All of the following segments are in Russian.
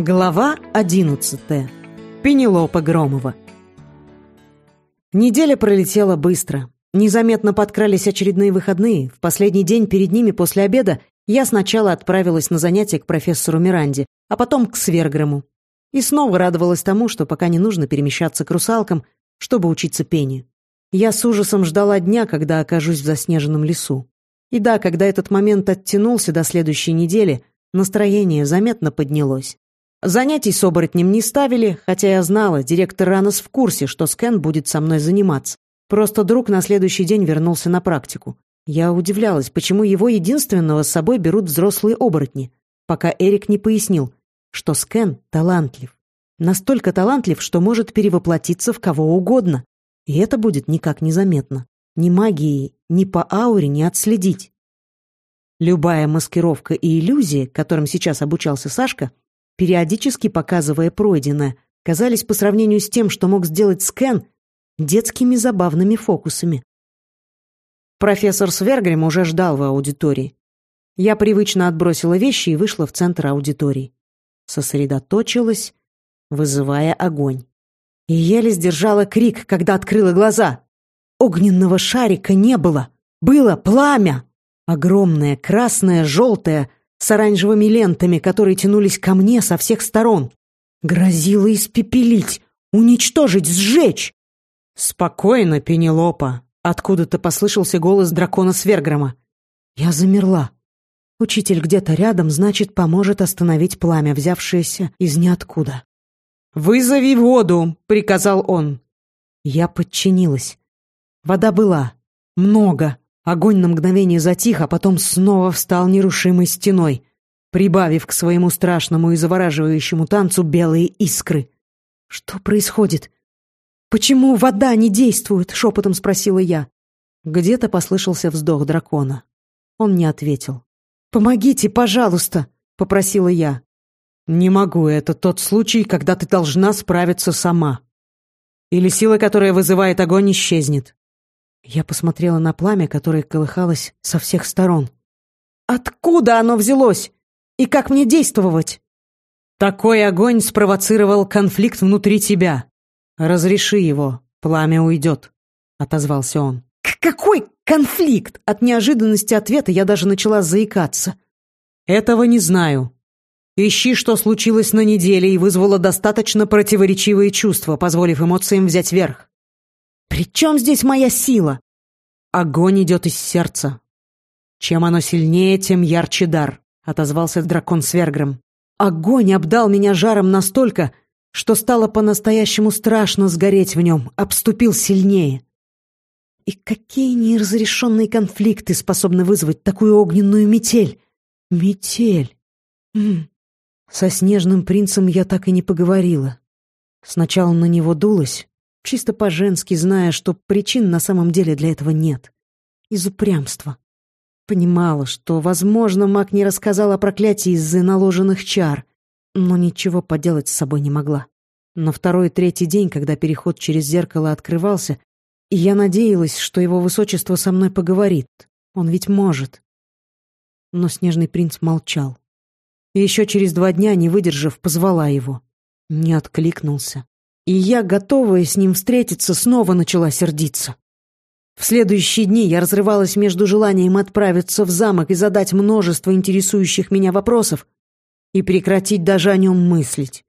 Глава 11. Пенелопа Громова. Неделя пролетела быстро. Незаметно подкрались очередные выходные. В последний день перед ними после обеда я сначала отправилась на занятия к профессору Миранде, а потом к Сверграму. И снова радовалась тому, что пока не нужно перемещаться к русалкам, чтобы учиться пению. Я с ужасом ждала дня, когда окажусь в заснеженном лесу. И да, когда этот момент оттянулся до следующей недели, настроение заметно поднялось. Занятий с оборотнем не ставили, хотя я знала, директор Ранос в курсе, что Скэн будет со мной заниматься. Просто друг на следующий день вернулся на практику. Я удивлялась, почему его единственного с собой берут взрослые оборотни, пока Эрик не пояснил, что Скэн талантлив. Настолько талантлив, что может перевоплотиться в кого угодно. И это будет никак незаметно. Ни магией, ни по ауре не отследить. Любая маскировка и иллюзия, которым сейчас обучался Сашка, периодически показывая пройденное, казались по сравнению с тем, что мог сделать Скэн, детскими забавными фокусами. Профессор Свергрим уже ждал в аудитории. Я привычно отбросила вещи и вышла в центр аудитории. Сосредоточилась, вызывая огонь. И еле сдержала крик, когда открыла глаза. Огненного шарика не было. Было пламя. Огромное, красное, желтое, с оранжевыми лентами, которые тянулись ко мне со всех сторон. Грозило испепелить, уничтожить, сжечь. «Спокойно, Пенелопа!» Откуда-то послышался голос дракона Сверграма. Я замерла. Учитель где-то рядом, значит, поможет остановить пламя, взявшееся из ниоткуда. «Вызови воду!» — приказал он. Я подчинилась. Вода была. Много. Огонь на мгновение затих, а потом снова встал нерушимой стеной, прибавив к своему страшному и завораживающему танцу белые искры. «Что происходит? Почему вода не действует?» — шепотом спросила я. Где-то послышался вздох дракона. Он не ответил. «Помогите, пожалуйста!» — попросила я. «Не могу, это тот случай, когда ты должна справиться сама. Или сила, которая вызывает огонь, исчезнет. Я посмотрела на пламя, которое колыхалось со всех сторон. «Откуда оно взялось? И как мне действовать?» «Такой огонь спровоцировал конфликт внутри тебя. Разреши его, пламя уйдет», — отозвался он. «Какой конфликт?» От неожиданности ответа я даже начала заикаться. «Этого не знаю. Ищи, что случилось на неделе и вызвало достаточно противоречивые чувства, позволив эмоциям взять верх. «При чем здесь моя сила?» «Огонь идет из сердца. Чем оно сильнее, тем ярче дар», — отозвался дракон Свергром. «Огонь обдал меня жаром настолько, что стало по-настоящему страшно сгореть в нем, обступил сильнее. И какие неразрешенные конфликты способны вызвать такую огненную метель? Метель. М -м. Со снежным принцем я так и не поговорила. Сначала на него дулась, чисто по-женски, зная, что причин на самом деле для этого нет. Из упрямства. Понимала, что, возможно, маг не рассказал о проклятии из-за наложенных чар, но ничего поделать с собой не могла. На второй и третий день, когда переход через зеркало открывался, я надеялась, что его высочество со мной поговорит. Он ведь может. Но снежный принц молчал. И еще через два дня, не выдержав, позвала его. Не откликнулся и я, готовая с ним встретиться, снова начала сердиться. В следующие дни я разрывалась между желанием отправиться в замок и задать множество интересующих меня вопросов и прекратить даже о нем мыслить.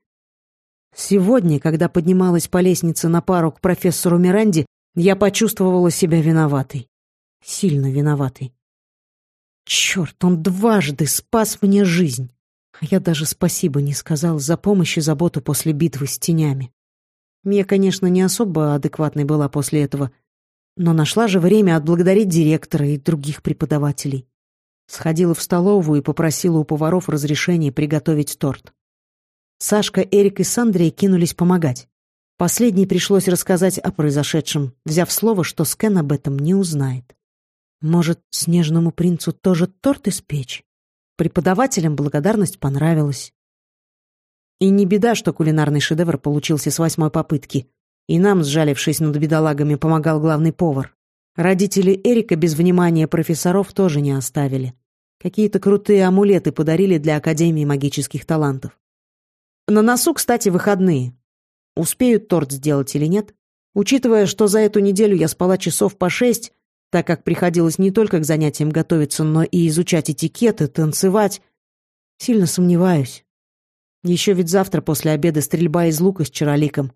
Сегодня, когда поднималась по лестнице на пару к профессору Миранде, я почувствовала себя виноватой. Сильно виноватой. Черт, он дважды спас мне жизнь. А я даже спасибо не сказал за помощь и заботу после битвы с тенями. Мия, конечно, не особо адекватной была после этого, но нашла же время отблагодарить директора и других преподавателей. Сходила в столовую и попросила у поваров разрешения приготовить торт. Сашка, Эрик и Сандрия кинулись помогать. Последней пришлось рассказать о произошедшем, взяв слово, что Скэн об этом не узнает. Может, снежному принцу тоже торт испечь? Преподавателям благодарность понравилась. И не беда, что кулинарный шедевр получился с восьмой попытки. И нам, сжалившись над бедолагами, помогал главный повар. Родители Эрика без внимания профессоров тоже не оставили. Какие-то крутые амулеты подарили для Академии магических талантов. На носу, кстати, выходные. Успею торт сделать или нет? Учитывая, что за эту неделю я спала часов по шесть, так как приходилось не только к занятиям готовиться, но и изучать этикеты, танцевать, сильно сомневаюсь. Еще ведь завтра после обеда стрельба из лука с чароликом.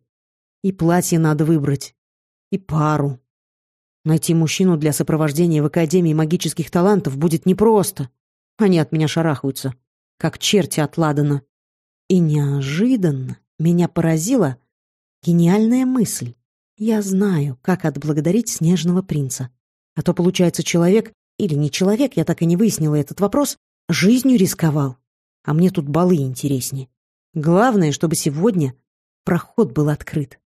И платье надо выбрать. И пару. Найти мужчину для сопровождения в Академии магических талантов будет непросто. Они от меня шарахаются, как черти от Ладана. И неожиданно меня поразила гениальная мысль. Я знаю, как отблагодарить снежного принца. А то, получается, человек, или не человек, я так и не выяснила этот вопрос, жизнью рисковал. А мне тут балы интереснее. Главное, чтобы сегодня проход был открыт.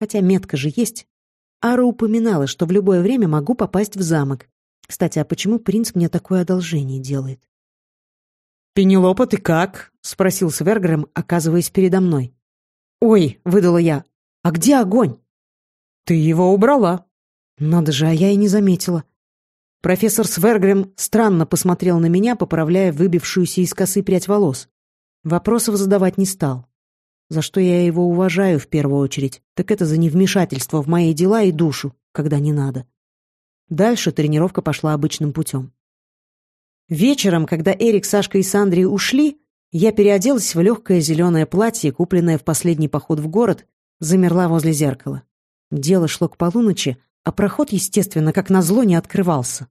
Хотя метка же есть. Ара упоминала, что в любое время могу попасть в замок. Кстати, а почему принц мне такое одолжение делает? «Пенелопа, ты как?» — спросил Свергрем, оказываясь передо мной. «Ой», — выдала я, — «а где огонь?» «Ты его убрала». «Надо же, а я и не заметила». Профессор Свергрем странно посмотрел на меня, поправляя выбившуюся из косы прядь волос. Вопросов задавать не стал. За что я его уважаю в первую очередь, так это за невмешательство в мои дела и душу, когда не надо. Дальше тренировка пошла обычным путем. Вечером, когда Эрик, Сашка и Сандри ушли, я переоделась в легкое зеленое платье, купленное в последний поход в город, замерла возле зеркала. Дело шло к полуночи, а проход, естественно, как назло, не открывался.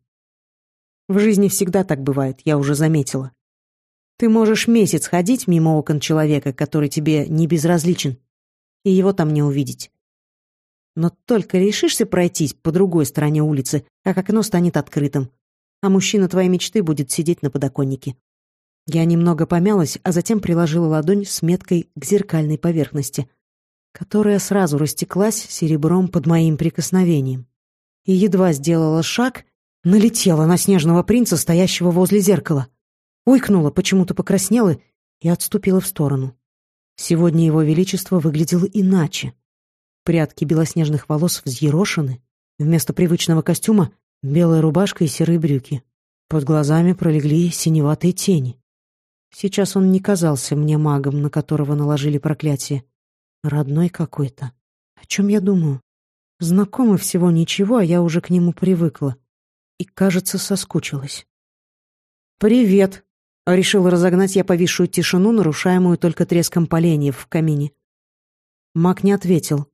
В жизни всегда так бывает, я уже заметила. Ты можешь месяц ходить мимо окон человека, который тебе не безразличен, и его там не увидеть. Но только решишься пройтись по другой стороне улицы, как окно станет открытым, а мужчина твоей мечты будет сидеть на подоконнике. Я немного помялась, а затем приложила ладонь с меткой к зеркальной поверхности, которая сразу растеклась серебром под моим прикосновением. И едва сделала шаг, налетела на снежного принца, стоящего возле зеркала. Уйкнула, почему-то покраснела и отступила в сторону. Сегодня его величество выглядело иначе. Прядки белоснежных волос взъерошены, вместо привычного костюма Белая рубашка и серые брюки. Под глазами пролегли синеватые тени. Сейчас он не казался мне магом, на которого наложили проклятие. Родной какой-то. О чем я думаю? Знакомый всего ничего, а я уже к нему привыкла. И, кажется, соскучилась. «Привет!» — решила разогнать я повисшую тишину, нарушаемую только треском поленьев в камине. Маг не ответил.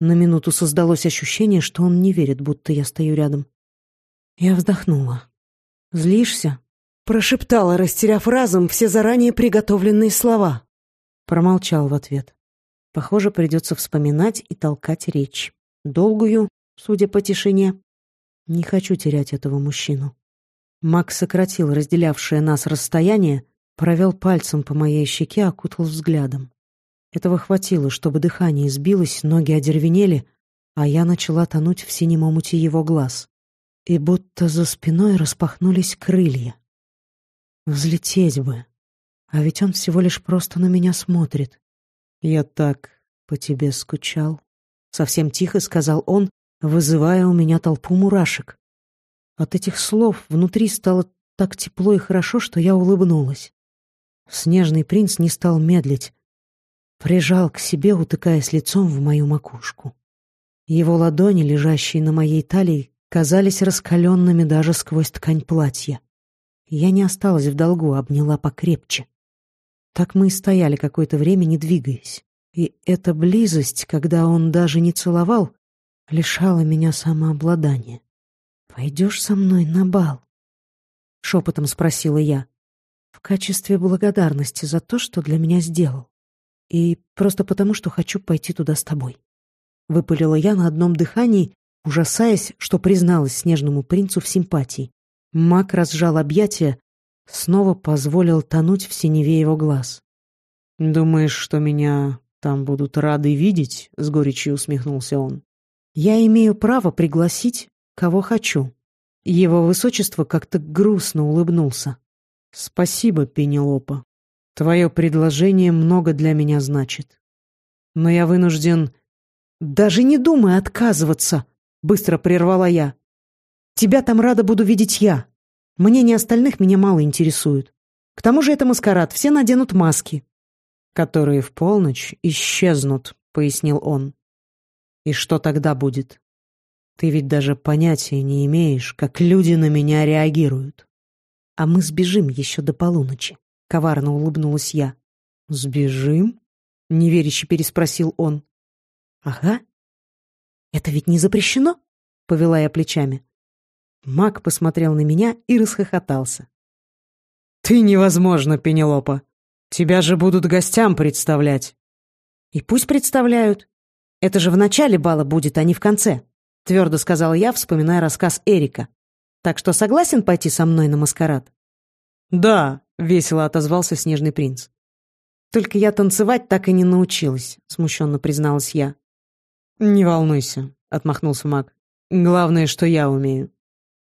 На минуту создалось ощущение, что он не верит, будто я стою рядом. Я вздохнула. «Злишься?» Прошептала, растеряв разум все заранее приготовленные слова. Промолчал в ответ. Похоже, придется вспоминать и толкать речь. Долгую, судя по тишине. Не хочу терять этого мужчину. Макс сократил разделявшее нас расстояние, провел пальцем по моей щеке, окутал взглядом. Этого хватило, чтобы дыхание сбилось, ноги одервенели, а я начала тонуть в синем омуте его глаз и будто за спиной распахнулись крылья. Взлететь бы. А ведь он всего лишь просто на меня смотрит. Я так по тебе скучал. Совсем тихо сказал он, вызывая у меня толпу мурашек. От этих слов внутри стало так тепло и хорошо, что я улыбнулась. Снежный принц не стал медлить. Прижал к себе, утыкаясь лицом в мою макушку. Его ладони, лежащие на моей талии, казались раскаленными даже сквозь ткань платья. Я не осталась в долгу, обняла покрепче. Так мы и стояли какое-то время, не двигаясь. И эта близость, когда он даже не целовал, лишала меня самообладания. «Пойдешь со мной на бал?» — шепотом спросила я. «В качестве благодарности за то, что для меня сделал. И просто потому, что хочу пойти туда с тобой». Выпалила я на одном дыхании ужасаясь, что призналась снежному принцу в симпатии. Мак разжал объятия, снова позволил тонуть в синеве его глаз. «Думаешь, что меня там будут рады видеть?» — с горечью усмехнулся он. «Я имею право пригласить, кого хочу». Его высочество как-то грустно улыбнулся. «Спасибо, Пенелопа. Твое предложение много для меня значит. Но я вынужден...» «Даже не думай отказываться!» Быстро прервала я. «Тебя там рада буду видеть я. Мнение остальных меня мало интересует. К тому же это маскарад, все наденут маски». которые в полночь исчезнут», — пояснил он. «И что тогда будет? Ты ведь даже понятия не имеешь, как люди на меня реагируют». «А мы сбежим еще до полуночи», — коварно улыбнулась я. «Сбежим?» — неверяще переспросил он. «Ага. Это ведь не запрещено?» — повела я плечами. Мак посмотрел на меня и расхохотался. «Ты невозможно, Пенелопа. Тебя же будут гостям представлять». «И пусть представляют. Это же в начале бала будет, а не в конце», — твердо сказала я, вспоминая рассказ Эрика. «Так что согласен пойти со мной на маскарад?» «Да», — весело отозвался Снежный принц. «Только я танцевать так и не научилась», — смущенно призналась я. «Не волнуйся», — отмахнулся маг. «Главное, что я умею».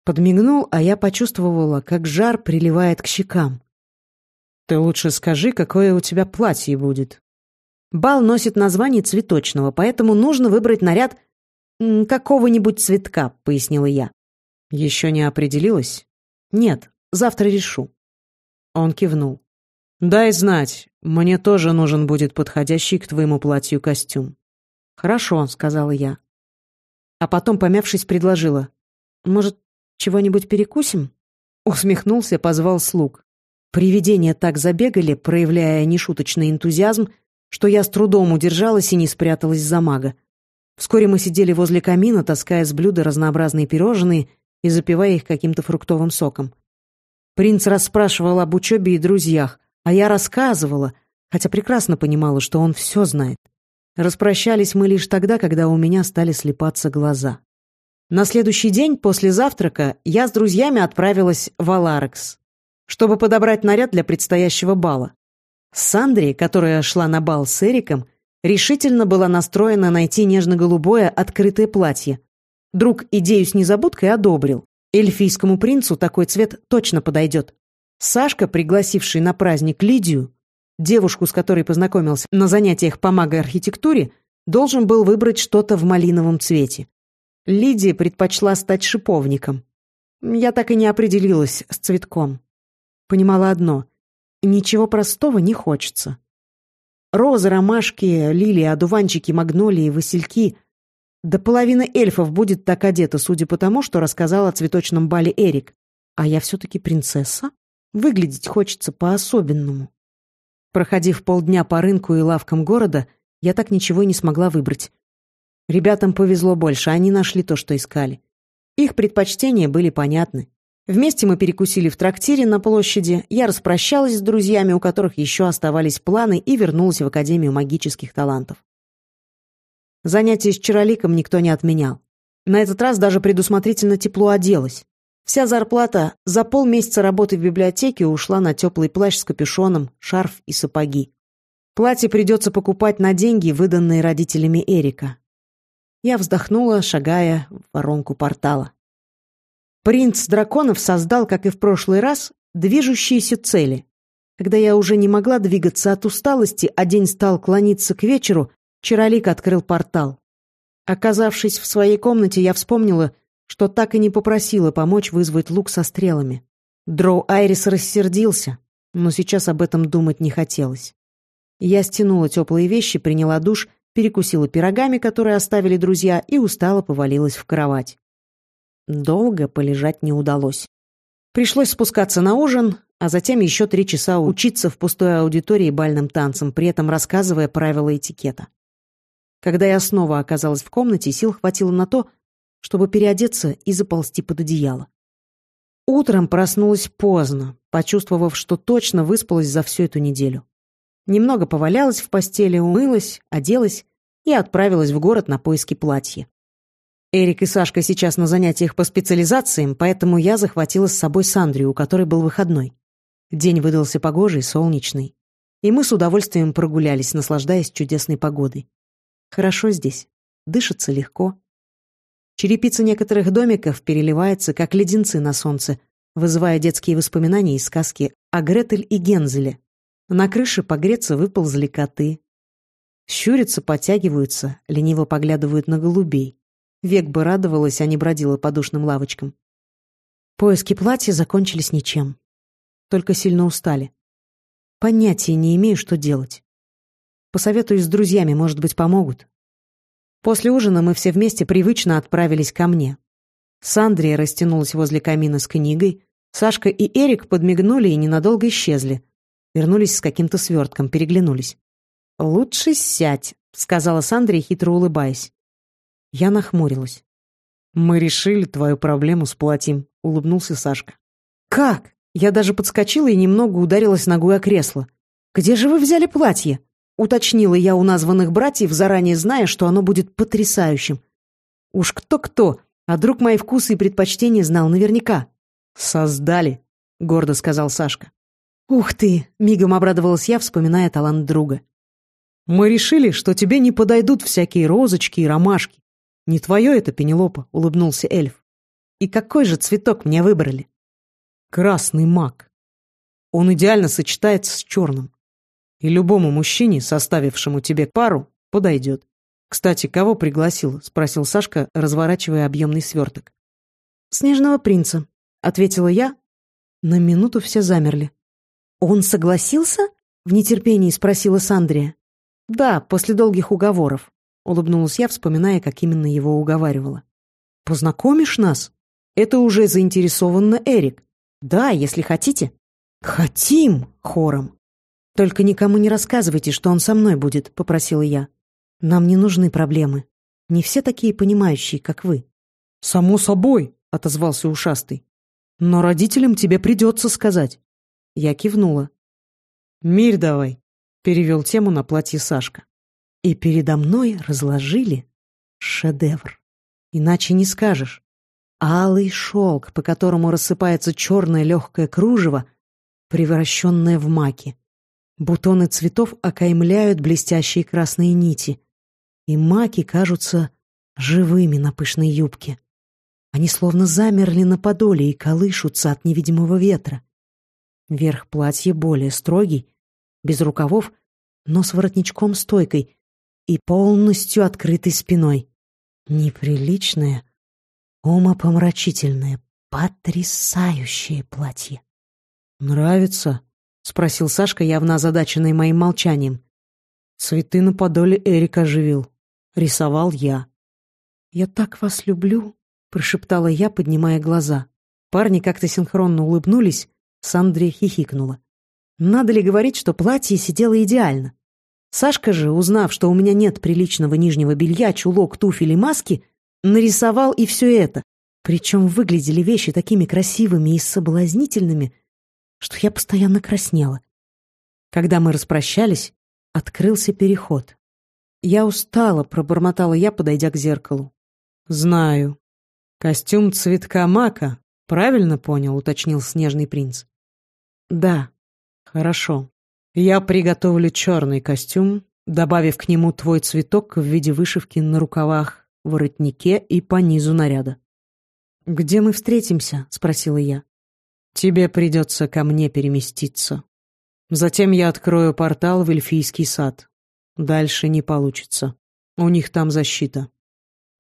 Подмигнул, а я почувствовала, как жар приливает к щекам. «Ты лучше скажи, какое у тебя платье будет». Бал носит название цветочного, поэтому нужно выбрать наряд какого-нибудь цветка», — пояснила я. «Еще не определилась?» «Нет, завтра решу». Он кивнул. «Дай знать, мне тоже нужен будет подходящий к твоему платью костюм». «Хорошо», — сказала я. А потом, помявшись, предложила. «Может, чего-нибудь перекусим?» Усмехнулся, позвал слуг. Привидения так забегали, проявляя нешуточный энтузиазм, что я с трудом удержалась и не спряталась за мага. Вскоре мы сидели возле камина, таская с блюда разнообразные пирожные и запивая их каким-то фруктовым соком. Принц расспрашивал об учебе и друзьях, а я рассказывала, хотя прекрасно понимала, что он все знает. Распрощались мы лишь тогда, когда у меня стали слепаться глаза. На следующий день после завтрака я с друзьями отправилась в Аларекс, чтобы подобрать наряд для предстоящего бала. Сандри, которая шла на бал с Эриком, решительно была настроена найти нежно-голубое открытое платье. Друг идею с незабудкой одобрил. Эльфийскому принцу такой цвет точно подойдет. Сашка, пригласивший на праздник Лидию, девушку, с которой познакомился на занятиях по магоархитектуре, должен был выбрать что-то в малиновом цвете. Лидия предпочла стать шиповником. Я так и не определилась с цветком. Понимала одно — ничего простого не хочется. Розы, ромашки, лилии, одуванчики, магнолии, васильки. Да половина эльфов будет так одета, судя по тому, что рассказал о цветочном бале Эрик. А я все-таки принцесса? Выглядеть хочется по-особенному. Проходив полдня по рынку и лавкам города, я так ничего и не смогла выбрать. Ребятам повезло больше, они нашли то, что искали. Их предпочтения были понятны. Вместе мы перекусили в трактире на площади, я распрощалась с друзьями, у которых еще оставались планы, и вернулась в Академию магических талантов. Занятия с чароликом никто не отменял. На этот раз даже предусмотрительно тепло оделась. Вся зарплата за полмесяца работы в библиотеке ушла на теплый плащ с капюшоном, шарф и сапоги. Платье придется покупать на деньги, выданные родителями Эрика. Я вздохнула, шагая в воронку портала. Принц драконов создал, как и в прошлый раз, движущиеся цели. Когда я уже не могла двигаться от усталости, а день стал клониться к вечеру, Чаролик открыл портал. Оказавшись в своей комнате, я вспомнила, что так и не попросила помочь вызвать лук со стрелами. Дроу Айрис рассердился, но сейчас об этом думать не хотелось. Я стянула теплые вещи, приняла душ перекусила пирогами, которые оставили друзья, и устало повалилась в кровать. Долго полежать не удалось. Пришлось спускаться на ужин, а затем еще три часа учиться в пустой аудитории бальным танцам, при этом рассказывая правила этикета. Когда я снова оказалась в комнате, сил хватило на то, чтобы переодеться и заползти под одеяло. Утром проснулась поздно, почувствовав, что точно выспалась за всю эту неделю. Немного повалялась в постели, умылась, оделась и отправилась в город на поиски платья. Эрик и Сашка сейчас на занятиях по специализациям, поэтому я захватила с собой Сандрию, у которой был выходной. День выдался погожий, солнечный. И мы с удовольствием прогулялись, наслаждаясь чудесной погодой. Хорошо здесь. Дышится легко. Черепица некоторых домиков переливается, как леденцы на солнце, вызывая детские воспоминания из сказки о Гретель и Гензеле, на крыше погреться выползли коты. Щурятся, потягиваются, лениво поглядывают на голубей. Век бы радовалась, а не бродила по душным лавочкам. Поиски платья закончились ничем. Только сильно устали. Понятия не имею, что делать. Посоветуюсь с друзьями, может быть, помогут. После ужина мы все вместе привычно отправились ко мне. Сандрия растянулась возле камина с книгой, Сашка и Эрик подмигнули и ненадолго исчезли. Вернулись с каким-то свертком, переглянулись. «Лучше сядь», — сказала Сандрия, хитро улыбаясь. Я нахмурилась. «Мы решили твою проблему с платьем», — улыбнулся Сашка. «Как?» Я даже подскочила и немного ударилась ногой о кресло. «Где же вы взяли платье?» — уточнила я у названных братьев, заранее зная, что оно будет потрясающим. Уж кто-кто, а друг мои вкусы и предпочтения знал наверняка. «Создали», — гордо сказал Сашка. «Ух ты!» — мигом обрадовалась я, вспоминая талант друга. «Мы решили, что тебе не подойдут всякие розочки и ромашки. Не твое это, Пенелопа», — улыбнулся эльф. «И какой же цветок мне выбрали?» «Красный мак. Он идеально сочетается с черным. И любому мужчине, составившему тебе пару, подойдет. «Кстати, кого пригласил?» — спросил Сашка, разворачивая объемный сверток. «Снежного принца», — ответила я. На минуту все замерли. «Он согласился?» — в нетерпении спросила Сандрия. «Да, после долгих уговоров», — улыбнулась я, вспоминая, как именно его уговаривала. «Познакомишь нас?» «Это уже заинтересованно Эрик». «Да, если хотите». «Хотим!» — хором. «Только никому не рассказывайте, что он со мной будет», — попросила я. «Нам не нужны проблемы. Не все такие понимающие, как вы». «Само собой», — отозвался ушастый. «Но родителям тебе придется сказать». Я кивнула. «Мирь давай», — перевел тему на платье Сашка. И передо мной разложили шедевр. Иначе не скажешь. Алый шелк, по которому рассыпается черное легкое кружево, превращенное в маки. Бутоны цветов окаймляют блестящие красные нити, и маки кажутся живыми на пышной юбке. Они словно замерли на подоле и колышутся от невидимого ветра. Верх платья более строгий, без рукавов, но с воротничком-стойкой и полностью открытой спиной. Неприличное, умопомрачительное, потрясающее платье. «Нравится?» — спросил Сашка, явно озадаченный моим молчанием. Цветы на подоле Эрика оживил. Рисовал я. «Я так вас люблю», — прошептала я, поднимая глаза. Парни как-то синхронно улыбнулись, Сандрия хихикнула. Надо ли говорить, что платье сидело идеально? Сашка же, узнав, что у меня нет приличного нижнего белья, чулок, туфель и маски, нарисовал и все это. Причем выглядели вещи такими красивыми и соблазнительными, что я постоянно краснела. Когда мы распрощались, открылся переход. «Я устала», — пробормотала я, подойдя к зеркалу. «Знаю. Костюм цветка мака, правильно понял?» — уточнил снежный принц. «Да, хорошо. Я приготовлю черный костюм, добавив к нему твой цветок в виде вышивки на рукавах, воротнике и по низу наряда». «Где мы встретимся?» — спросила я. «Тебе придется ко мне переместиться. Затем я открою портал в эльфийский сад. Дальше не получится. У них там защита.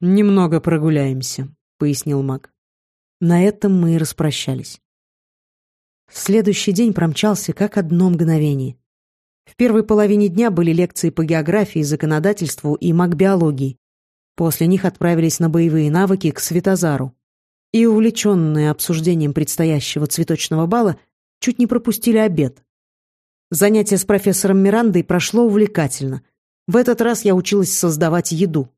Немного прогуляемся», — пояснил маг. На этом мы и распрощались. Следующий день промчался как одно мгновение. В первой половине дня были лекции по географии, законодательству и магбиологии. После них отправились на боевые навыки к Светозару. И, увлеченные обсуждением предстоящего цветочного бала, чуть не пропустили обед. Занятие с профессором Мирандой прошло увлекательно. В этот раз я училась создавать еду.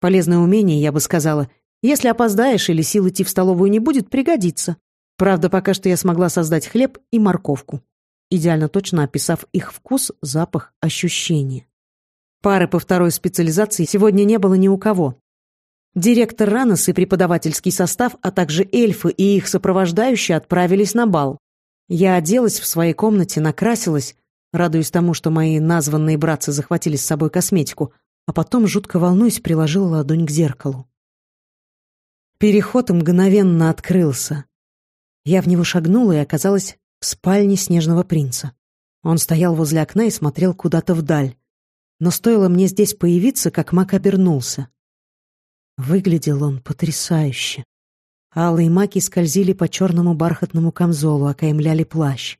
Полезное умение, я бы сказала. Если опоздаешь или сил идти в столовую не будет, пригодится. Правда, пока что я смогла создать хлеб и морковку, идеально точно описав их вкус, запах, ощущения. Пары по второй специализации сегодня не было ни у кого. Директор Ранос и преподавательский состав, а также эльфы и их сопровождающие отправились на бал. Я оделась в своей комнате, накрасилась, радуясь тому, что мои названные братцы захватили с собой косметику, а потом, жутко волнуясь, приложила ладонь к зеркалу. Переход мгновенно открылся. Я в него шагнула и оказалась в спальне снежного принца. Он стоял возле окна и смотрел куда-то вдаль. Но стоило мне здесь появиться, как маг обернулся. Выглядел он потрясающе. Алые маки скользили по черному бархатному камзолу, окаймляли плащ.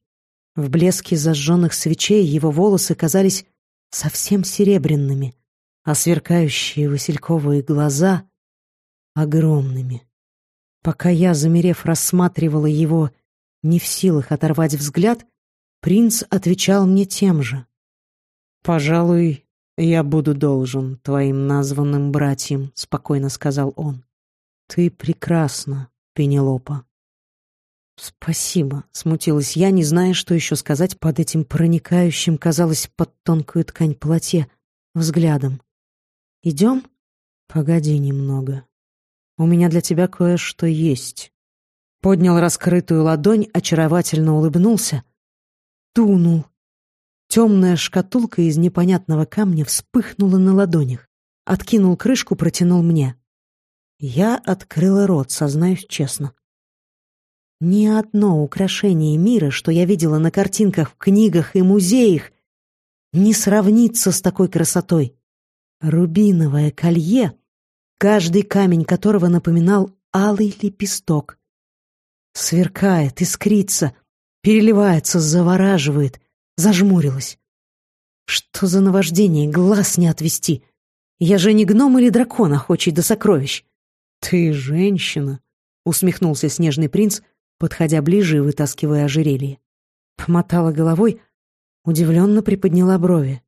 В блеске зажженных свечей его волосы казались совсем серебряными, а сверкающие васильковые глаза — огромными. Пока я, замерев, рассматривала его, не в силах оторвать взгляд, принц отвечал мне тем же. «Пожалуй, я буду должен твоим названным братьям», — спокойно сказал он. «Ты прекрасна, Пенелопа». «Спасибо», — смутилась я, не зная, что еще сказать под этим проникающим, казалось, под тонкую ткань платья, взглядом. «Идем?» «Погоди немного. У меня для тебя кое-что есть». Поднял раскрытую ладонь, очаровательно улыбнулся. Тунул. Темная шкатулка из непонятного камня вспыхнула на ладонях. Откинул крышку, протянул мне. Я открыла рот, сознаюсь честно. Ни одно украшение мира, что я видела на картинках в книгах и музеях, не сравнится с такой красотой. Рубиновое колье, каждый камень которого напоминал алый лепесток. Сверкает, искрится, переливается, завораживает, зажмурилась. Что за наваждение, глаз не отвести. Я же не гном или дракон, охочий до сокровищ. Ты женщина, усмехнулся снежный принц, подходя ближе и вытаскивая ожерелье. Помотала головой, удивленно приподняла брови.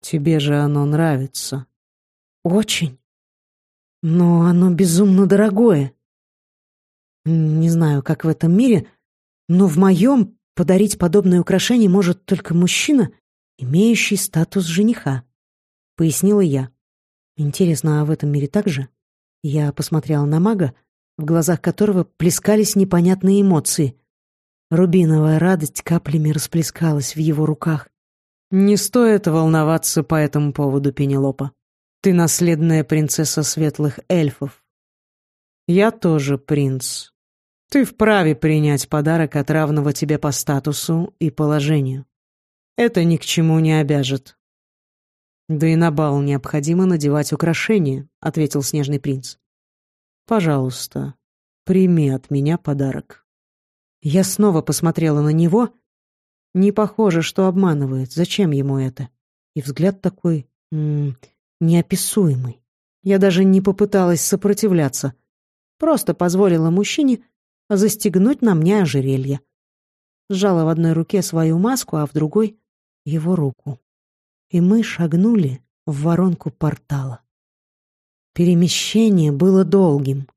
«Тебе же оно нравится». «Очень. Но оно безумно дорогое. Не знаю, как в этом мире, но в моем подарить подобное украшение может только мужчина, имеющий статус жениха», — пояснила я. «Интересно, а в этом мире так же?» Я посмотрела на мага, в глазах которого плескались непонятные эмоции. Рубиновая радость каплями расплескалась в его руках. «Не стоит волноваться по этому поводу, Пенелопа. Ты наследная принцесса светлых эльфов. Я тоже принц. Ты вправе принять подарок от равного тебе по статусу и положению. Это ни к чему не обяжет». «Да и на бал необходимо надевать украшения», — ответил снежный принц. Пожалуйста, прими от меня подарок. Я снова посмотрела на него. Не похоже, что обманывает. Зачем ему это? И взгляд такой... Неописуемый. Я даже не попыталась сопротивляться. Просто позволила мужчине застегнуть на мне ожерелье. Сжала в одной руке свою маску, а в другой — его руку. И мы шагнули в воронку портала. Перемещение было долгим.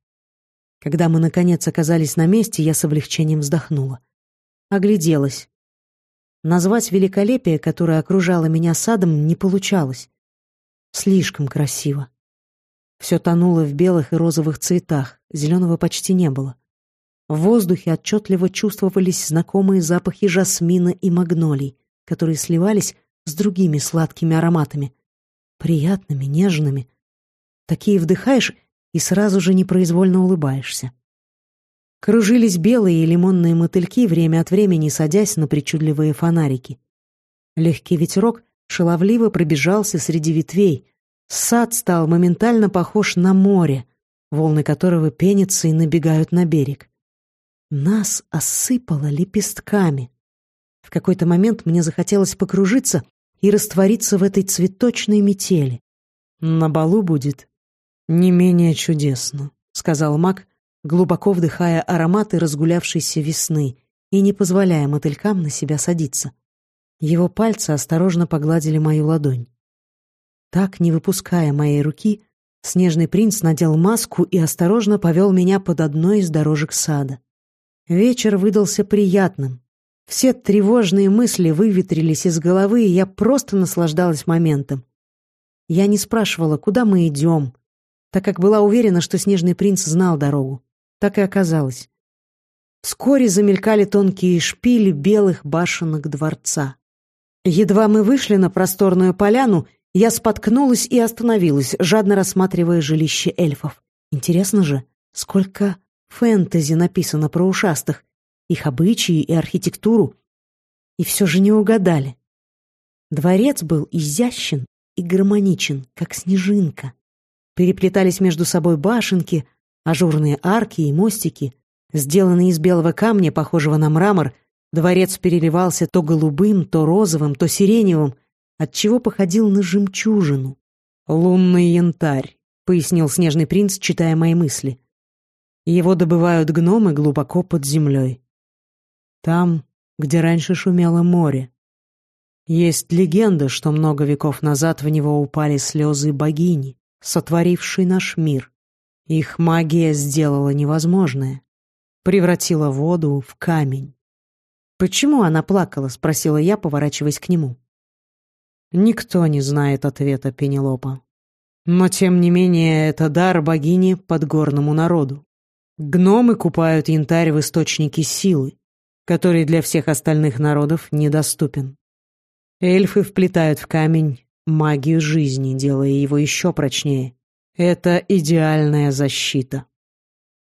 Когда мы, наконец, оказались на месте, я с облегчением вздохнула. Огляделась. Назвать великолепие, которое окружало меня садом, не получалось. Слишком красиво. Все тонуло в белых и розовых цветах, зеленого почти не было. В воздухе отчетливо чувствовались знакомые запахи жасмина и магнолий, которые сливались с другими сладкими ароматами. Приятными, нежными, Такие вдыхаешь и сразу же непроизвольно улыбаешься. Кружились белые и лимонные мотыльки, время от времени садясь на причудливые фонарики. Легкий ветерок шаловливо пробежался среди ветвей. Сад стал моментально похож на море, волны которого пенятся и набегают на берег. Нас осыпало лепестками. В какой-то момент мне захотелось покружиться и раствориться в этой цветочной метели. На балу будет «Не менее чудесно», — сказал маг, глубоко вдыхая ароматы разгулявшейся весны и не позволяя мотылькам на себя садиться. Его пальцы осторожно погладили мою ладонь. Так, не выпуская моей руки, снежный принц надел маску и осторожно повел меня под одной из дорожек сада. Вечер выдался приятным. Все тревожные мысли выветрились из головы, и я просто наслаждалась моментом. Я не спрашивала, куда мы идем, так как была уверена, что снежный принц знал дорогу. Так и оказалось. Вскоре замелькали тонкие шпили белых башенок дворца. Едва мы вышли на просторную поляну, я споткнулась и остановилась, жадно рассматривая жилище эльфов. Интересно же, сколько фэнтези написано про ушастых, их обычаи и архитектуру. И все же не угадали. Дворец был изящен и гармоничен, как снежинка. Переплетались между собой башенки, ажурные арки и мостики. Сделанный из белого камня, похожего на мрамор, дворец переливался то голубым, то розовым, то сиреневым. отчего походил на жемчужину. «Лунный янтарь», — пояснил снежный принц, читая мои мысли. «Его добывают гномы глубоко под землей. Там, где раньше шумело море. Есть легенда, что много веков назад в него упали слезы богини, сотворившей наш мир. Их магия сделала невозможное, превратила воду в камень. «Почему она плакала?» — спросила я, поворачиваясь к нему. Никто не знает ответа Пенелопа. Но, тем не менее, это дар богини подгорному народу. Гномы купают янтарь в источнике силы, который для всех остальных народов недоступен. Эльфы вплетают в камень магию жизни, делая его еще прочнее. Это идеальная защита.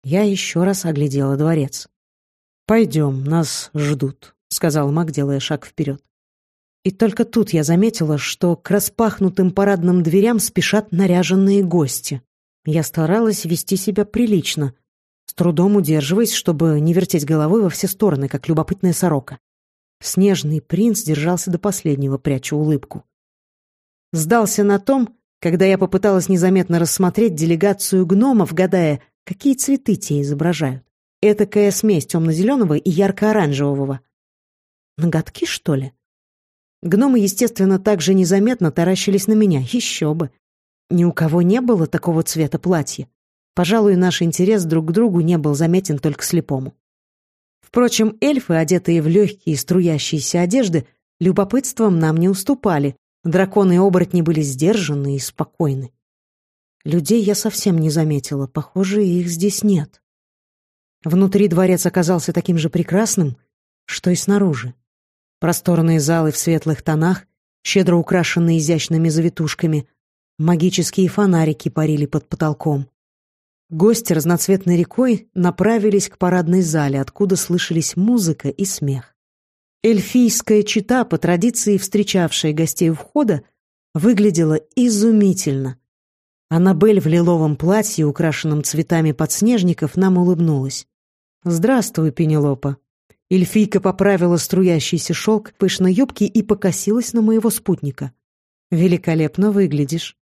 Я еще раз оглядела дворец. «Пойдем, нас ждут», — сказал маг, делая шаг вперед. И только тут я заметила, что к распахнутым парадным дверям спешат наряженные гости. Я старалась вести себя прилично, с трудом удерживаясь, чтобы не вертеть головой во все стороны, как любопытная сорока. Снежный принц держался до последнего, пряча улыбку. Сдался на том, когда я попыталась незаметно рассмотреть делегацию гномов, гадая, какие цветы те изображают. Этакая смесь темно-зеленого и ярко-оранжевого. Ноготки, что ли? Гномы, естественно, также незаметно таращились на меня. Еще бы. Ни у кого не было такого цвета платья. Пожалуй, наш интерес друг к другу не был заметен только слепому. Впрочем, эльфы, одетые в легкие струящиеся одежды, любопытством нам не уступали. Драконы и оборотни были сдержаны и спокойны. Людей я совсем не заметила, похоже, их здесь нет. Внутри дворец оказался таким же прекрасным, что и снаружи. Просторные залы в светлых тонах, щедро украшенные изящными завитушками, магические фонарики парили под потолком. Гости разноцветной рекой направились к парадной зале, откуда слышались музыка и смех. Эльфийская чита, по традиции встречавшая гостей у входа, выглядела изумительно. Аннабель в лиловом платье, украшенном цветами подснежников, нам улыбнулась. «Здравствуй, Пенелопа», Эльфийка поправила струящийся шелк пышной юбки и покосилась на моего спутника. «Великолепно выглядишь».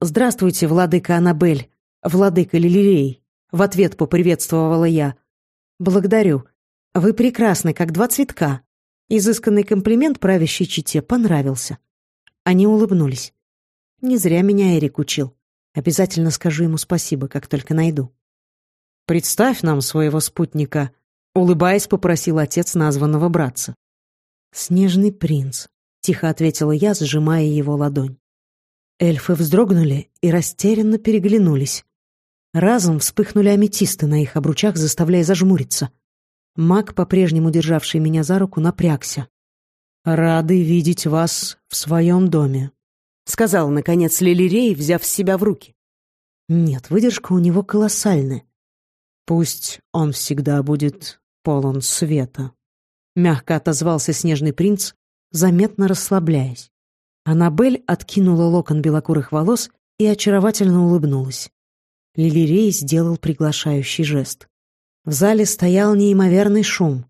«Здравствуйте, владыка Аннабель, владыка Лилирей», — в ответ поприветствовала я. «Благодарю. Вы прекрасны, как два цветка». Изысканный комплимент правящей чите понравился. Они улыбнулись. Не зря меня Эрик учил. Обязательно скажу ему спасибо, как только найду. «Представь нам своего спутника», Улыбаясь, попросил отец названного братца. «Снежный принц», — тихо ответила я, сжимая его ладонь. Эльфы вздрогнули и растерянно переглянулись. Разом вспыхнули аметисты на их обручах, заставляя зажмуриться. Маг, по-прежнему державший меня за руку, напрягся. «Рады видеть вас в своем доме», — сказал, наконец, Лилирей, взяв себя в руки. «Нет, выдержка у него колоссальная. Пусть он всегда будет полон света. Мягко отозвался снежный принц, заметно расслабляясь. Аннабель откинула локон белокурых волос и очаровательно улыбнулась. Лилирей сделал приглашающий жест. В зале стоял неимоверный шум.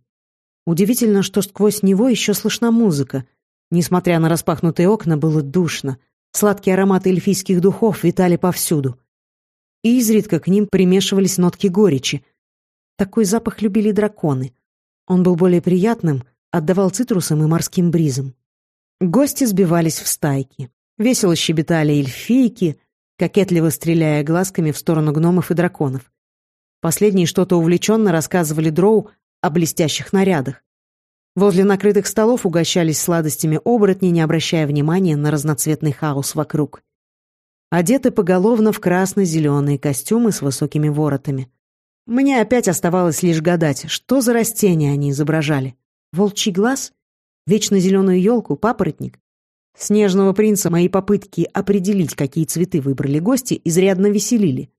Удивительно, что сквозь него еще слышна музыка. Несмотря на распахнутые окна, было душно. Сладкие ароматы эльфийских духов витали повсюду. И изредка к ним примешивались нотки горечи, такой запах любили драконы. Он был более приятным, отдавал цитрусам и морским бризом. Гости сбивались в стайки. Весело щебетали эльфийки, кокетливо стреляя глазками в сторону гномов и драконов. Последние что-то увлеченно рассказывали Дроу о блестящих нарядах. Возле накрытых столов угощались сладостями оборотни, не обращая внимания на разноцветный хаос вокруг. Одеты поголовно в красно-зеленые костюмы с высокими воротами. Мне опять оставалось лишь гадать, что за растения они изображали. Волчий глаз? Вечно зеленую елку? Папоротник? Снежного принца мои попытки определить, какие цветы выбрали гости, изрядно веселили.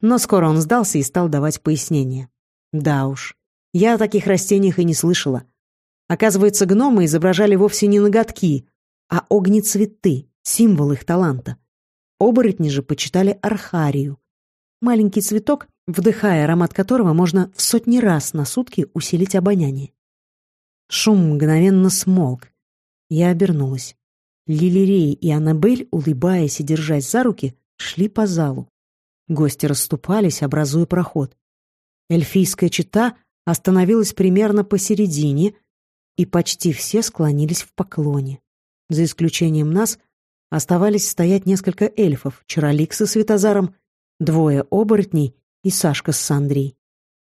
Но скоро он сдался и стал давать пояснения. Да уж, я о таких растениях и не слышала. Оказывается, гномы изображали вовсе не ноготки, а огнецветы, символ их таланта. Оборотни же почитали архарию. Маленький цветок, вдыхая аромат которого можно в сотни раз на сутки усилить обоняние. Шум мгновенно смолк. Я обернулась. Лилирей и Аннабель, улыбаясь и держась за руки, шли по залу. Гости расступались, образуя проход. Эльфийская чита остановилась примерно посередине, и почти все склонились в поклоне. За исключением нас оставались стоять несколько эльфов, Чаролик со Светозаром, двое оборотней и Сашка с Сандрей.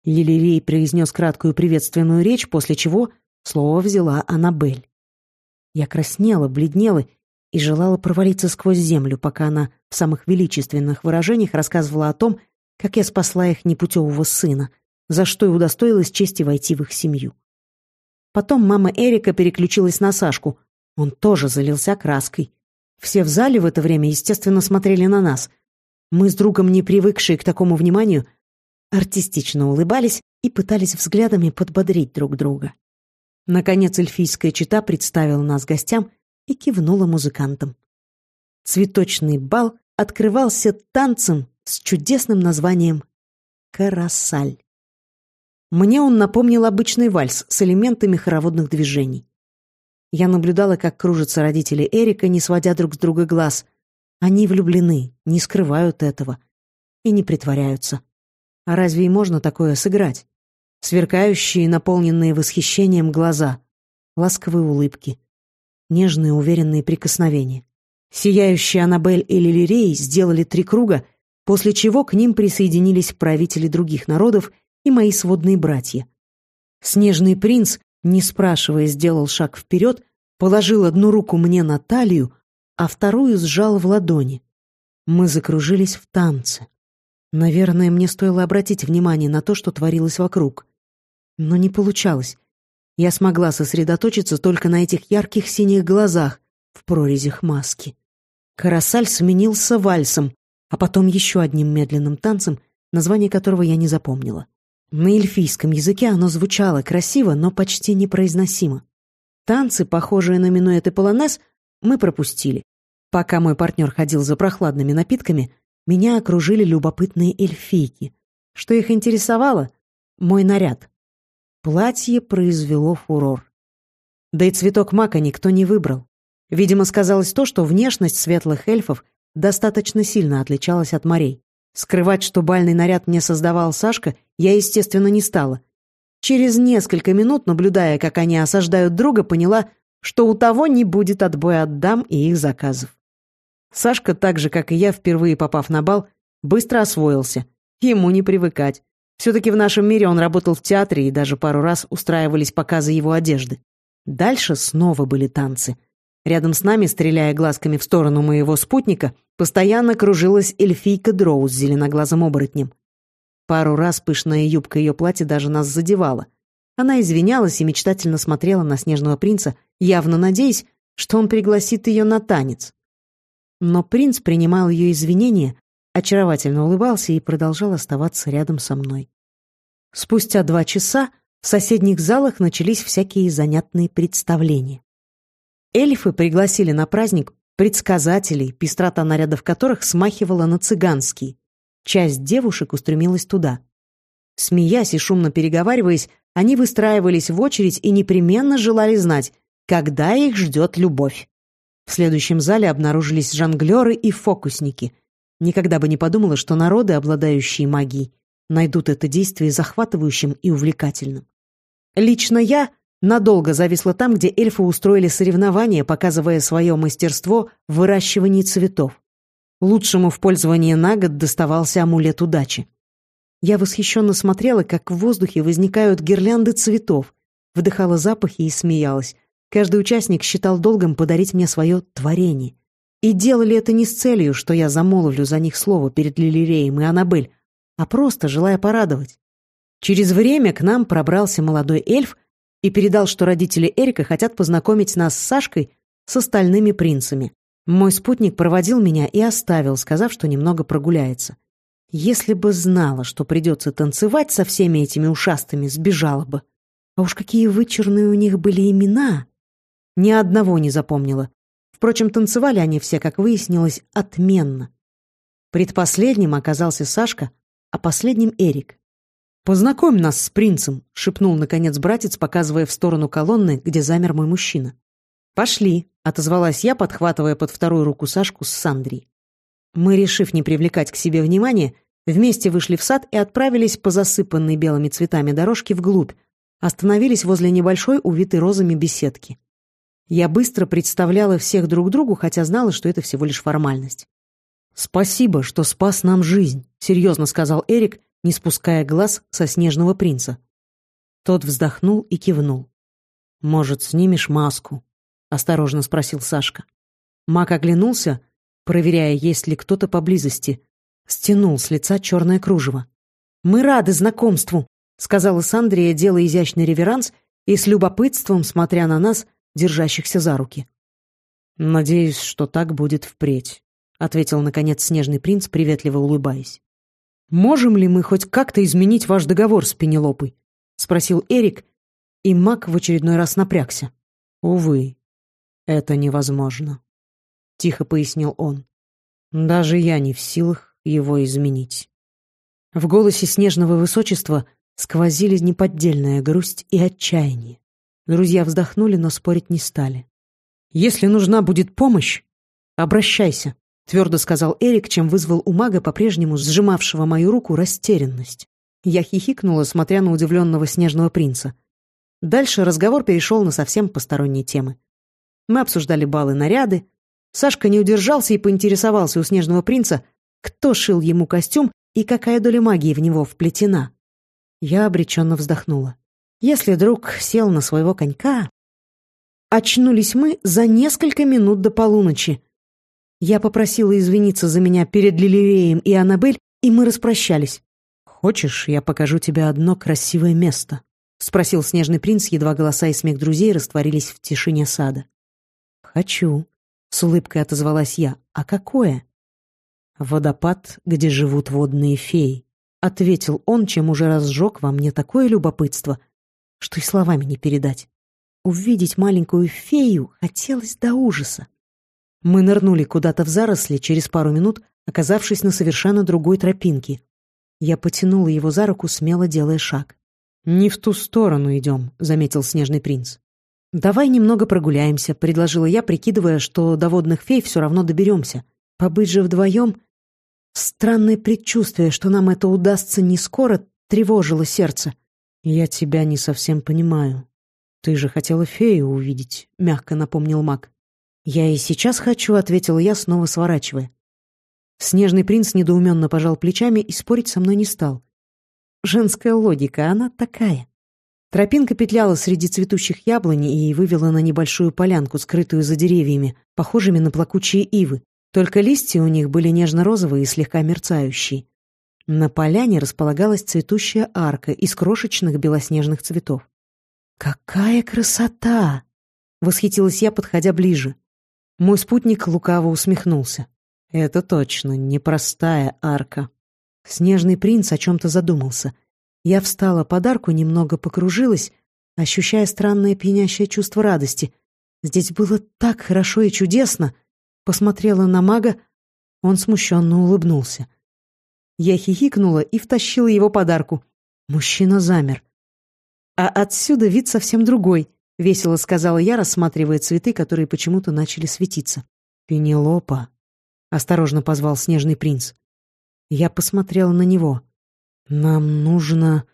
Лилирей произнес краткую приветственную речь, после чего слово взяла Аннабель. Я краснела, бледнела и желала провалиться сквозь землю, пока она в самых величественных выражениях рассказывала о том, как я спасла их непутевого сына, за что и удостоилась чести войти в их семью. Потом мама Эрика переключилась на Сашку. Он тоже залился краской. Все в зале в это время, естественно, смотрели на нас. Мы с другом, не привыкшие к такому вниманию, артистично улыбались и пытались взглядами подбодрить друг друга. Наконец эльфийская чита представила нас гостям и кивнула музыкантам. Цветочный бал открывался танцем с чудесным названием «Карасаль». Мне он напомнил обычный вальс с элементами хороводных движений. Я наблюдала, как кружатся родители Эрика, не сводя друг с друга глаз. Они влюблены, не скрывают этого и не притворяются. А разве и можно такое сыграть? Сверкающие, наполненные восхищением глаза, ласковые улыбки, нежные уверенные прикосновения. Сияющие Аннабель и Лилирей сделали три круга, после чего к ним присоединились правители других народов и мои сводные братья. Снежный принц, не спрашивая, сделал шаг вперед, положил одну руку мне на талию, а вторую сжал в ладони. Мы закружились в танце. Наверное, мне стоило обратить внимание на то, что творилось вокруг. Но не получалось. Я смогла сосредоточиться только на этих ярких синих глазах в прорезях маски. Карасаль сменился вальсом, а потом еще одним медленным танцем, название которого я не запомнила. На эльфийском языке оно звучало красиво, но почти непроизносимо. Танцы, похожие на минуэт и полонез, мы пропустили. Пока мой партнер ходил за прохладными напитками, меня окружили любопытные эльфийки. Что их интересовало? Мой наряд. Платье произвело фурор. Да и цветок мака никто не выбрал. Видимо, сказалось то, что внешность светлых эльфов достаточно сильно отличалась от морей. Скрывать, что бальный наряд мне создавал Сашка, я, естественно, не стала. Через несколько минут, наблюдая, как они осаждают друга, поняла, что у того не будет отбоя от дам и их заказов. Сашка, так же, как и я, впервые попав на бал, быстро освоился. Ему не привыкать. Все-таки в нашем мире он работал в театре, и даже пару раз устраивались показы его одежды. Дальше снова были танцы. Рядом с нами, стреляя глазками в сторону моего спутника, постоянно кружилась эльфийка Дроу с зеленоглазым оборотнем. Пару раз пышная юбка ее платья даже нас задевала. Она извинялась и мечтательно смотрела на снежного принца, явно надеясь, что он пригласит ее на танец. Но принц принимал ее извинения очаровательно улыбался и продолжал оставаться рядом со мной. Спустя два часа в соседних залах начались всякие занятные представления. Эльфы пригласили на праздник предсказателей, пестрота нарядов которых смахивала на цыганские. Часть девушек устремилась туда. Смеясь и шумно переговариваясь, они выстраивались в очередь и непременно желали знать, когда их ждет любовь. В следующем зале обнаружились жонглеры и фокусники — Никогда бы не подумала, что народы, обладающие магией, найдут это действие захватывающим и увлекательным. Лично я надолго зависла там, где эльфы устроили соревнования, показывая свое мастерство в выращивании цветов. Лучшему в пользовании на год доставался амулет удачи. Я восхищенно смотрела, как в воздухе возникают гирлянды цветов, вдыхала запахи и смеялась. Каждый участник считал долгом подарить мне свое творение. И делали это не с целью, что я замолвлю за них слово перед Лилиреем и Аннабель, а просто желая порадовать. Через время к нам пробрался молодой эльф и передал, что родители Эрика хотят познакомить нас с Сашкой с остальными принцами. Мой спутник проводил меня и оставил, сказав, что немного прогуляется. Если бы знала, что придется танцевать со всеми этими ушастыми, сбежала бы. А уж какие вычурные у них были имена! Ни одного не запомнила. Впрочем, танцевали они все, как выяснилось, отменно. Предпоследним оказался Сашка, а последним — Эрик. «Познакомь нас с принцем», — шепнул, наконец, братец, показывая в сторону колонны, где замер мой мужчина. «Пошли», — отозвалась я, подхватывая под вторую руку Сашку с Сандрей. Мы, решив не привлекать к себе внимания, вместе вышли в сад и отправились по засыпанной белыми цветами дорожке вглубь, остановились возле небольшой, увитой розами беседки. Я быстро представляла всех друг другу, хотя знала, что это всего лишь формальность. «Спасибо, что спас нам жизнь», — серьезно сказал Эрик, не спуская глаз со снежного принца. Тот вздохнул и кивнул. «Может, снимешь маску?» — осторожно спросил Сашка. Мак оглянулся, проверяя, есть ли кто-то поблизости. Стянул с лица черное кружево. «Мы рады знакомству», — сказала Сандрия, делая изящный реверанс и с любопытством смотря на нас, держащихся за руки. «Надеюсь, что так будет впредь», — ответил, наконец, снежный принц, приветливо улыбаясь. «Можем ли мы хоть как-то изменить ваш договор с Пенелопой?» — спросил Эрик, и маг в очередной раз напрягся. «Увы, это невозможно», — тихо пояснил он. «Даже я не в силах его изменить». В голосе снежного высочества сквозили неподдельная грусть и отчаяние. Друзья вздохнули, но спорить не стали. «Если нужна будет помощь, обращайся», твердо сказал Эрик, чем вызвал у мага, по-прежнему сжимавшего мою руку, растерянность. Я хихикнула, смотря на удивленного снежного принца. Дальше разговор перешел на совсем посторонние темы. Мы обсуждали балы наряды. Сашка не удержался и поинтересовался у снежного принца, кто шил ему костюм и какая доля магии в него вплетена. Я обреченно вздохнула. Если друг сел на своего конька... Очнулись мы за несколько минут до полуночи. Я попросила извиниться за меня перед Лилиреем и Аннабель, и мы распрощались. «Хочешь, я покажу тебе одно красивое место?» — спросил снежный принц, едва голоса и смех друзей растворились в тишине сада. «Хочу», — с улыбкой отозвалась я. «А какое?» «Водопад, где живут водные феи», — ответил он, чем уже разжег во мне такое любопытство, что и словами не передать. Увидеть маленькую фею хотелось до ужаса. Мы нырнули куда-то в заросли через пару минут, оказавшись на совершенно другой тропинке. Я потянула его за руку, смело делая шаг. «Не в ту сторону идем», — заметил снежный принц. «Давай немного прогуляемся», — предложила я, прикидывая, что до водных фей все равно доберемся. Побыть же вдвоем... Странное предчувствие, что нам это удастся не скоро, тревожило сердце. «Я тебя не совсем понимаю. Ты же хотела фею увидеть», — мягко напомнил маг. «Я и сейчас хочу», — ответила я, снова сворачивая. Снежный принц недоуменно пожал плечами и спорить со мной не стал. Женская логика, она такая. Тропинка петляла среди цветущих яблоней и вывела на небольшую полянку, скрытую за деревьями, похожими на плакучие ивы. Только листья у них были нежно-розовые и слегка мерцающие. На поляне располагалась цветущая арка из крошечных белоснежных цветов. «Какая красота!» — восхитилась я, подходя ближе. Мой спутник лукаво усмехнулся. «Это точно непростая арка». Снежный принц о чем-то задумался. Я встала под арку, немного покружилась, ощущая странное пьянящее чувство радости. Здесь было так хорошо и чудесно. Посмотрела на мага, он смущенно улыбнулся. Я хихикнула и втащила его под арку. Мужчина замер. А отсюда вид совсем другой —— весело сказала я, рассматривая цветы, которые почему-то начали светиться. «Пенелопа», — осторожно позвал снежный принц. Я посмотрела на него. «Нам нужно...»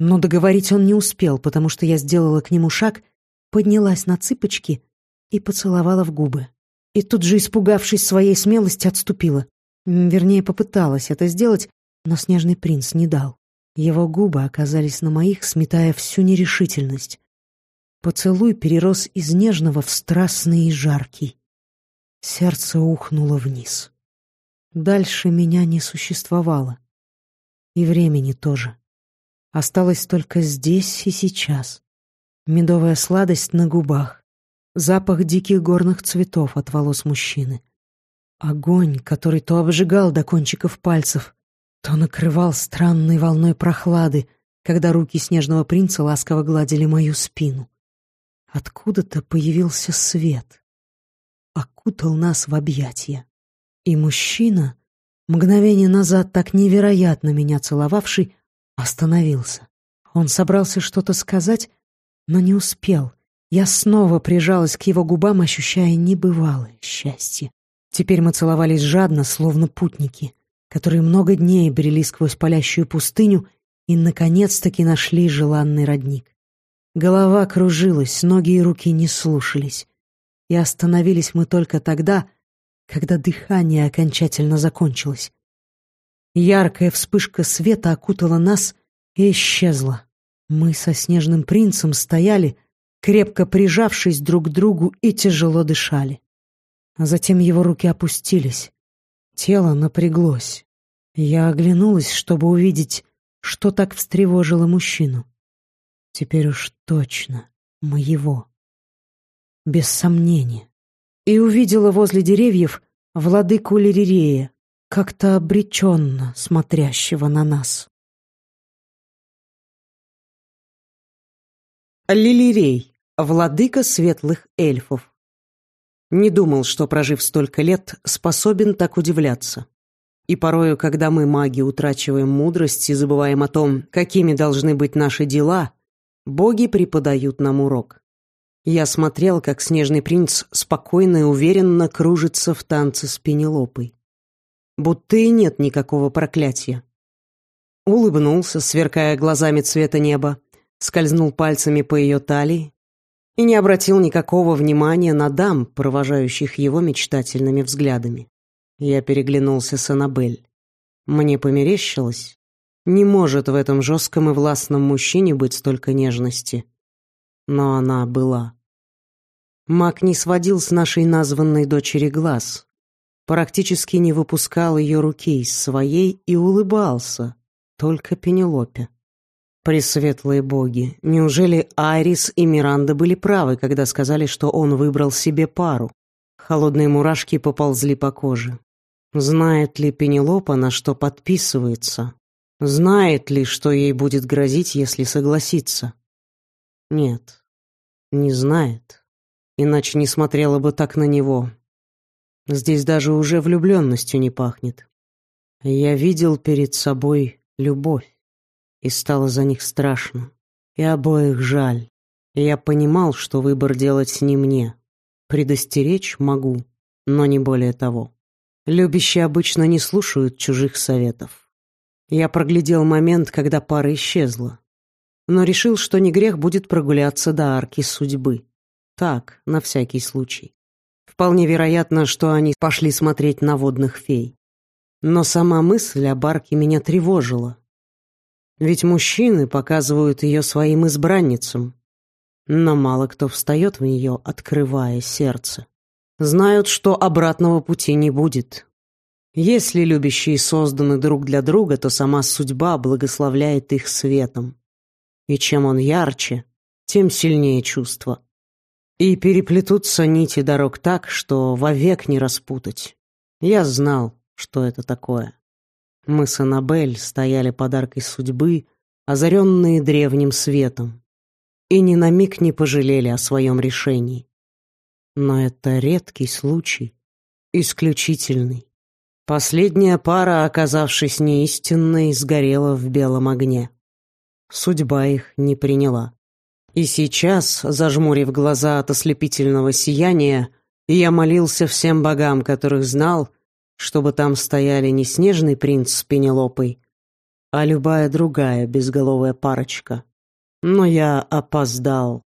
Но договорить он не успел, потому что я сделала к нему шаг, поднялась на цыпочки и поцеловала в губы. И тут же, испугавшись своей смелости, отступила. Вернее, попыталась это сделать, но снежный принц не дал. Его губы оказались на моих, сметая всю нерешительность. Поцелуй перерос из нежного в страстный и жаркий. Сердце ухнуло вниз. Дальше меня не существовало. И времени тоже. Осталось только здесь и сейчас. Медовая сладость на губах. Запах диких горных цветов от волос мужчины. Огонь, который то обжигал до кончиков пальцев, то накрывал странной волной прохлады, когда руки снежного принца ласково гладили мою спину. Откуда-то появился свет, окутал нас в объятия. И мужчина, мгновение назад так невероятно меня целовавший, остановился. Он собрался что-то сказать, но не успел. Я снова прижалась к его губам, ощущая небывалое счастье. Теперь мы целовались жадно, словно путники, которые много дней брели сквозь палящую пустыню и, наконец-таки, нашли желанный родник. Голова кружилась, ноги и руки не слушались. И остановились мы только тогда, когда дыхание окончательно закончилось. Яркая вспышка света окутала нас и исчезла. Мы со снежным принцем стояли, крепко прижавшись друг к другу и тяжело дышали. А затем его руки опустились. Тело напряглось. Я оглянулась, чтобы увидеть, что так встревожило мужчину. Теперь уж точно моего. Без сомнения. И увидела возле деревьев владыку Лирирея, как-то обреченно смотрящего на нас. Лилирей, владыка светлых эльфов. Не думал, что, прожив столько лет, способен так удивляться. И порою, когда мы, маги, утрачиваем мудрость и забываем о том, какими должны быть наши дела, боги преподают нам урок. Я смотрел, как снежный принц спокойно и уверенно кружится в танце с Пенелопой. Будто и нет никакого проклятия. Улыбнулся, сверкая глазами цвета неба, скользнул пальцами по ее талии и не обратил никакого внимания на дам, провожающих его мечтательными взглядами. Я переглянулся с Аннабель. Мне померещилось. Не может в этом жестком и властном мужчине быть столько нежности. Но она была. Мак не сводил с нашей названной дочери глаз, практически не выпускал ее руки из своей и улыбался, только Пенелопе. Пресветлые боги, неужели Айрис и Миранда были правы, когда сказали, что он выбрал себе пару? Холодные мурашки поползли по коже. Знает ли Пенелопа, на что подписывается? Знает ли, что ей будет грозить, если согласится? Нет, не знает. Иначе не смотрела бы так на него. Здесь даже уже влюбленностью не пахнет. Я видел перед собой любовь и стало за них страшно. И обоих жаль. И я понимал, что выбор делать не мне. Предостеречь могу, но не более того. Любящие обычно не слушают чужих советов. Я проглядел момент, когда пара исчезла. Но решил, что не грех будет прогуляться до арки судьбы. Так, на всякий случай. Вполне вероятно, что они пошли смотреть на водных фей. Но сама мысль об арке меня тревожила. Ведь мужчины показывают ее своим избранницам. Но мало кто встает в нее, открывая сердце. Знают, что обратного пути не будет. Если любящие созданы друг для друга, то сама судьба благословляет их светом. И чем он ярче, тем сильнее чувство. И переплетутся нити дорог так, что вовек не распутать. Я знал, что это такое. Мы с Аннабель стояли подаркой судьбы, озаренные древним светом, и ни на миг не пожалели о своем решении. Но это редкий случай, исключительный. Последняя пара, оказавшись неистинной, сгорела в белом огне. Судьба их не приняла. И сейчас, зажмурив глаза от ослепительного сияния, я молился всем богам, которых знал, чтобы там стояли не снежный принц с Пенелопой, а любая другая безголовая парочка. Но я опоздал.